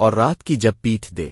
اور رات کی جب پیٹھ دے۔